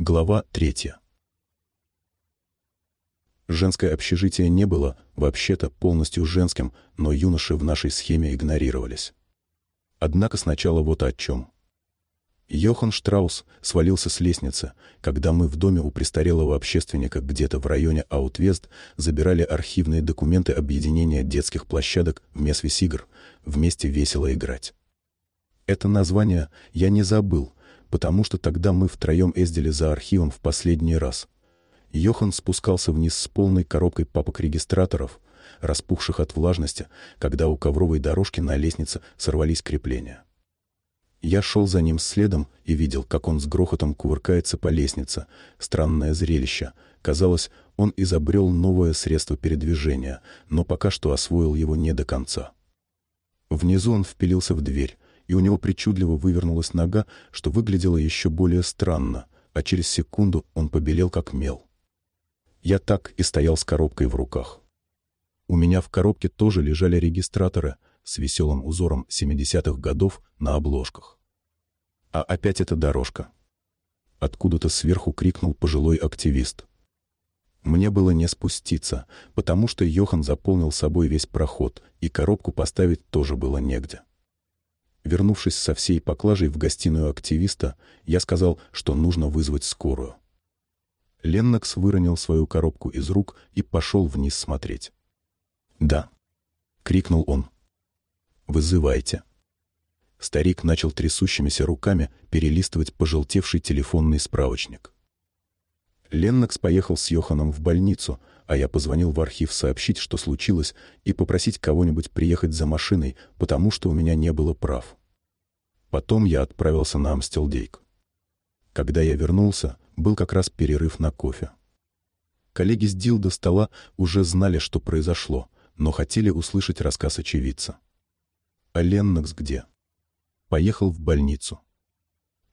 Глава третья. Женское общежитие не было вообще-то полностью женским, но юноши в нашей схеме игнорировались. Однако сначала вот о чем. Йохан Штраус свалился с лестницы, когда мы в доме у престарелого общественника где-то в районе Аутвест забирали архивные документы объединения детских площадок в Месвисигр, вместе весело играть. Это название я не забыл, потому что тогда мы втроем ездили за архивом в последний раз. Йохан спускался вниз с полной коробкой папок-регистраторов, распухших от влажности, когда у ковровой дорожки на лестнице сорвались крепления. Я шел за ним следом и видел, как он с грохотом кувыркается по лестнице. Странное зрелище. Казалось, он изобрел новое средство передвижения, но пока что освоил его не до конца. Внизу он впилился в дверь, и у него причудливо вывернулась нога, что выглядело еще более странно, а через секунду он побелел как мел. Я так и стоял с коробкой в руках. У меня в коробке тоже лежали регистраторы с веселым узором 70-х годов на обложках. А опять эта дорожка. Откуда-то сверху крикнул пожилой активист. Мне было не спуститься, потому что Йохан заполнил собой весь проход, и коробку поставить тоже было негде. Вернувшись со всей поклажей в гостиную активиста, я сказал, что нужно вызвать скорую. Леннокс выронил свою коробку из рук и пошел вниз смотреть. «Да», — крикнул он. «Вызывайте». Старик начал трясущимися руками перелистывать пожелтевший телефонный справочник. Леннокс поехал с Йоханом в больницу, а я позвонил в архив сообщить, что случилось, и попросить кого-нибудь приехать за машиной, потому что у меня не было прав. Потом я отправился на Амстелдейк. Когда я вернулся, был как раз перерыв на кофе. Коллеги с Дил до стола уже знали, что произошло, но хотели услышать рассказ очевидца. А Леннокс где? Поехал в больницу.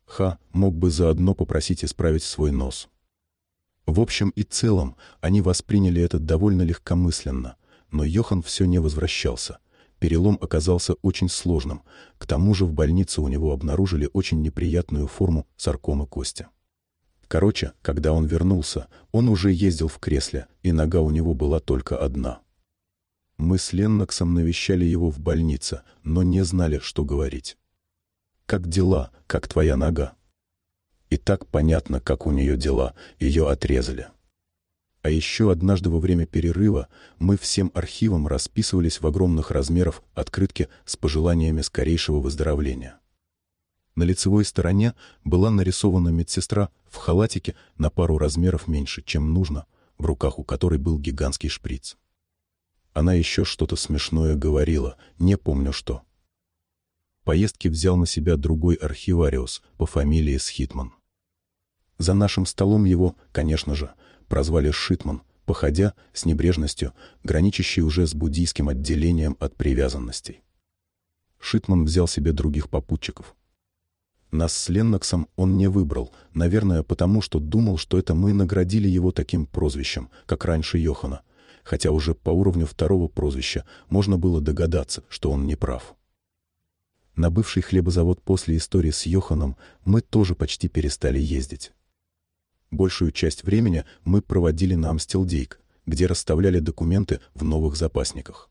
Ха мог бы заодно попросить исправить свой нос. В общем и целом, они восприняли это довольно легкомысленно, но Йохан все не возвращался, Перелом оказался очень сложным. К тому же в больнице у него обнаружили очень неприятную форму саркомы кости. Короче, когда он вернулся, он уже ездил в кресле, и нога у него была только одна. Мы с Ленноксом навещали его в больнице, но не знали, что говорить. «Как дела? Как твоя нога?» И так понятно, как у нее дела, ее отрезали. А еще однажды во время перерыва мы всем архивом расписывались в огромных размерах открытки с пожеланиями скорейшего выздоровления. На лицевой стороне была нарисована медсестра в халатике на пару размеров меньше, чем нужно, в руках у которой был гигантский шприц. Она еще что-то смешное говорила, не помню что. Поездки взял на себя другой архивариус по фамилии Схитман. За нашим столом его, конечно же, прозвали Шитман, походя с небрежностью, граничащей уже с буддийским отделением от привязанностей. Шитман взял себе других попутчиков. Нас с Ленноксом он не выбрал, наверное, потому что думал, что это мы наградили его таким прозвищем, как раньше Йохана, хотя уже по уровню второго прозвища можно было догадаться, что он не прав. На бывший хлебозавод после истории с Йоханом мы тоже почти перестали ездить. Большую часть времени мы проводили на Амстелдейк, где расставляли документы в новых запасниках.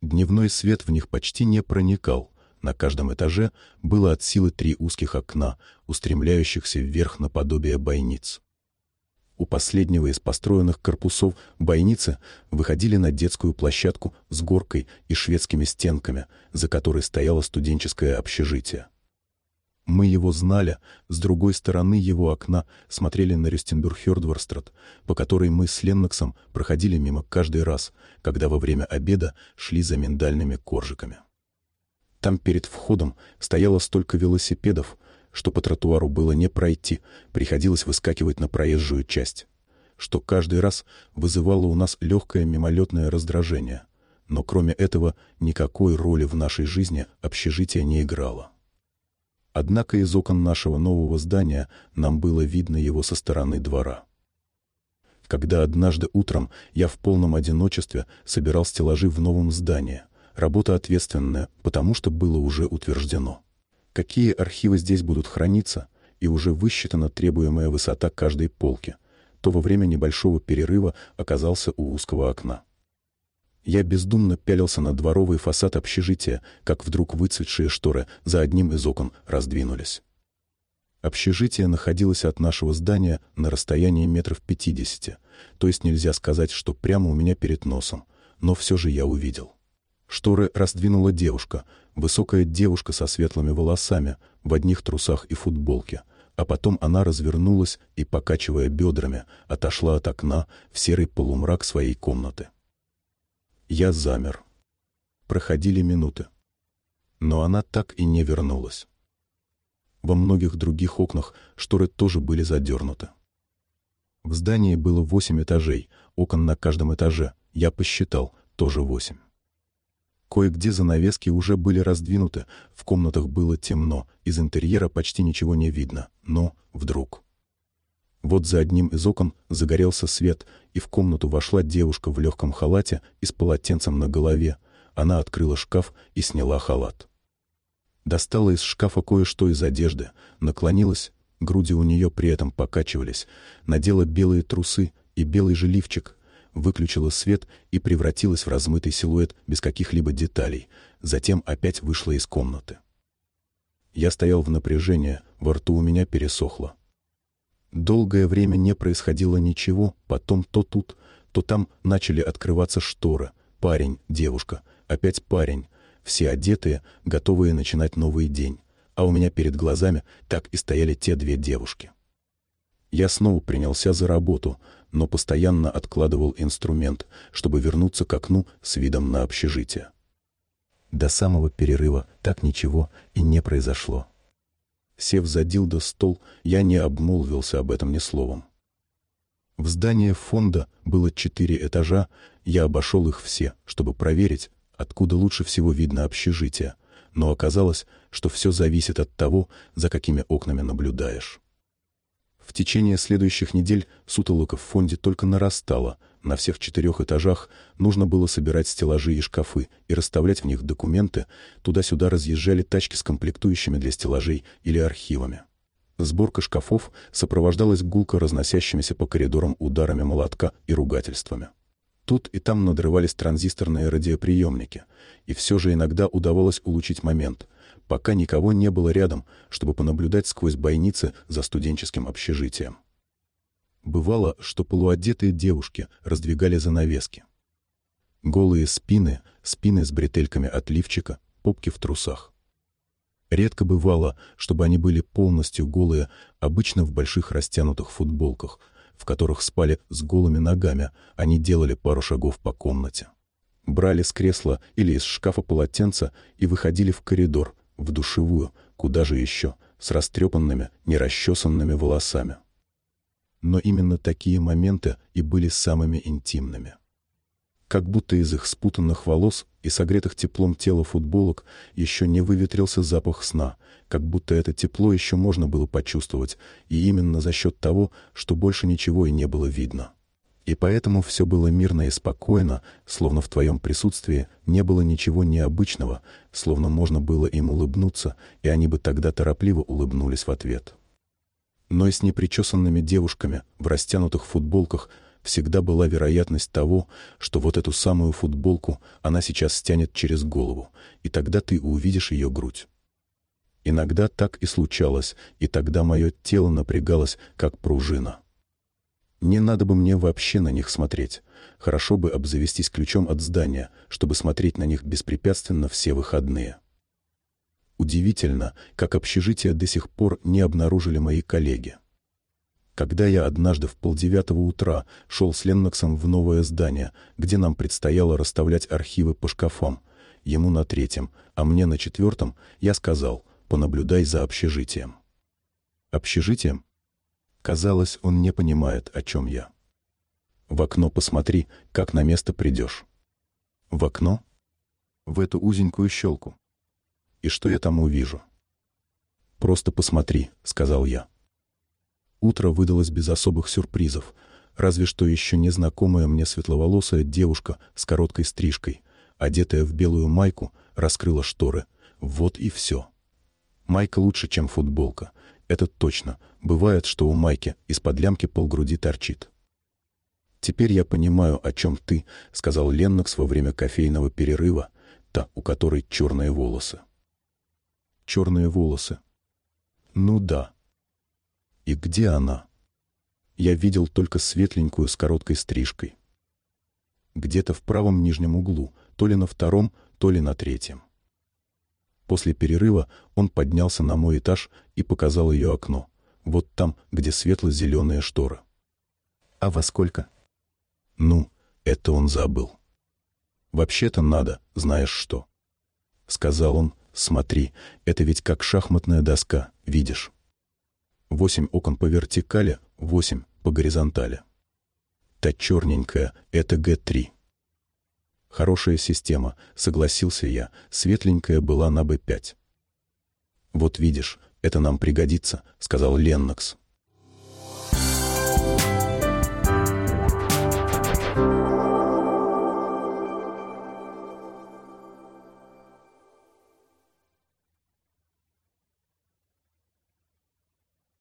Дневной свет в них почти не проникал. На каждом этаже было от силы три узких окна, устремляющихся вверх наподобие бойниц. У последнего из построенных корпусов бойницы выходили на детскую площадку с горкой и шведскими стенками, за которой стояло студенческое общежитие. Мы его знали, с другой стороны его окна смотрели на Рюстенбюрг-Хёрдворстрат, по которой мы с Ленноксом проходили мимо каждый раз, когда во время обеда шли за миндальными коржиками. Там перед входом стояло столько велосипедов, что по тротуару было не пройти, приходилось выскакивать на проезжую часть, что каждый раз вызывало у нас легкое мимолетное раздражение. Но кроме этого никакой роли в нашей жизни общежитие не играло. Однако из окон нашего нового здания нам было видно его со стороны двора. Когда однажды утром я в полном одиночестве собирал стеллажи в новом здании, работа ответственная, потому что было уже утверждено. Какие архивы здесь будут храниться, и уже высчитана требуемая высота каждой полки, то во время небольшого перерыва оказался у узкого окна. Я бездумно пялился на дворовый фасад общежития, как вдруг выцветшие шторы за одним из окон раздвинулись. Общежитие находилось от нашего здания на расстоянии метров пятидесяти, то есть нельзя сказать, что прямо у меня перед носом, но все же я увидел. Шторы раздвинула девушка, высокая девушка со светлыми волосами, в одних трусах и футболке, а потом она развернулась и, покачивая бедрами, отошла от окна в серый полумрак своей комнаты. Я замер. Проходили минуты. Но она так и не вернулась. Во многих других окнах шторы тоже были задернуты. В здании было восемь этажей, окон на каждом этаже, я посчитал, тоже восемь. Кое-где занавески уже были раздвинуты, в комнатах было темно, из интерьера почти ничего не видно, но вдруг... Вот за одним из окон загорелся свет, и в комнату вошла девушка в легком халате и с полотенцем на голове. Она открыла шкаф и сняла халат. Достала из шкафа кое-что из одежды, наклонилась, груди у нее при этом покачивались, надела белые трусы и белый же лифчик, выключила свет и превратилась в размытый силуэт без каких-либо деталей, затем опять вышла из комнаты. Я стоял в напряжении, во рту у меня пересохло. Долгое время не происходило ничего, потом то тут, то там начали открываться шторы. Парень, девушка, опять парень. Все одетые, готовые начинать новый день. А у меня перед глазами так и стояли те две девушки. Я снова принялся за работу, но постоянно откладывал инструмент, чтобы вернуться к окну с видом на общежитие. До самого перерыва так ничего и не произошло. Сев за дилдо стол, я не обмолвился об этом ни словом. В здании фонда было четыре этажа, я обошел их все, чтобы проверить, откуда лучше всего видно общежитие, но оказалось, что все зависит от того, за какими окнами наблюдаешь. В течение следующих недель сутолока в фонде только нарастало. На всех четырех этажах нужно было собирать стеллажи и шкафы и расставлять в них документы. Туда-сюда разъезжали тачки с комплектующими для стеллажей или архивами. Сборка шкафов сопровождалась гулко разносящимися по коридорам ударами молотка и ругательствами. Тут и там надрывались транзисторные радиоприемники, и все же иногда удавалось улучшить момент — пока никого не было рядом, чтобы понаблюдать сквозь бойницы за студенческим общежитием. Бывало, что полуодетые девушки раздвигали занавески. Голые спины, спины с бретельками от лифчика, попки в трусах. Редко бывало, чтобы они были полностью голые, обычно в больших растянутых футболках, в которых спали с голыми ногами, они делали пару шагов по комнате. Брали с кресла или из шкафа полотенца и выходили в коридор, в душевую, куда же еще, с растрепанными, нерасчесанными волосами. Но именно такие моменты и были самыми интимными. Как будто из их спутанных волос и согретых теплом тела футболок еще не выветрился запах сна, как будто это тепло еще можно было почувствовать, и именно за счет того, что больше ничего и не было видно. И поэтому все было мирно и спокойно, словно в твоем присутствии не было ничего необычного, словно можно было им улыбнуться, и они бы тогда торопливо улыбнулись в ответ. Но и с непричесанными девушками в растянутых футболках всегда была вероятность того, что вот эту самую футболку она сейчас стянет через голову, и тогда ты увидишь ее грудь. Иногда так и случалось, и тогда мое тело напрягалось, как пружина. Не надо бы мне вообще на них смотреть. Хорошо бы обзавестись ключом от здания, чтобы смотреть на них беспрепятственно все выходные. Удивительно, как общежитие до сих пор не обнаружили мои коллеги. Когда я однажды в полдевятого утра шел с Ленноксом в новое здание, где нам предстояло расставлять архивы по шкафам, ему на третьем, а мне на четвертом, я сказал, понаблюдай за общежитием. Общежитием? Казалось, он не понимает, о чем я. В окно посмотри, как на место придешь. В окно? В эту узенькую щелку. И что я там увижу? Просто посмотри, сказал я. Утро выдалось без особых сюрпризов, разве что еще незнакомая мне светловолосая девушка с короткой стрижкой, одетая в белую майку, раскрыла шторы. Вот и все. Майка лучше, чем футболка, это точно. Бывает, что у Майки из-под лямки полгруди торчит. «Теперь я понимаю, о чем ты», — сказал Леннокс во время кофейного перерыва, та, у которой черные волосы. «Черные волосы?» «Ну да». «И где она?» Я видел только светленькую с короткой стрижкой. Где-то в правом нижнем углу, то ли на втором, то ли на третьем. После перерыва он поднялся на мой этаж и показал ее окно. Вот там, где светло-зеленые шторы. «А во сколько?» Ну, это он забыл. «Вообще-то надо, знаешь что?» Сказал он, «Смотри, это ведь как шахматная доска, видишь?» Восемь окон по вертикали, восемь по горизонтали. Та черненькая — это Г3. Хорошая система, согласился я, светленькая была на Б5. Вот видишь, это нам пригодится, сказал Леннокс. Thank you.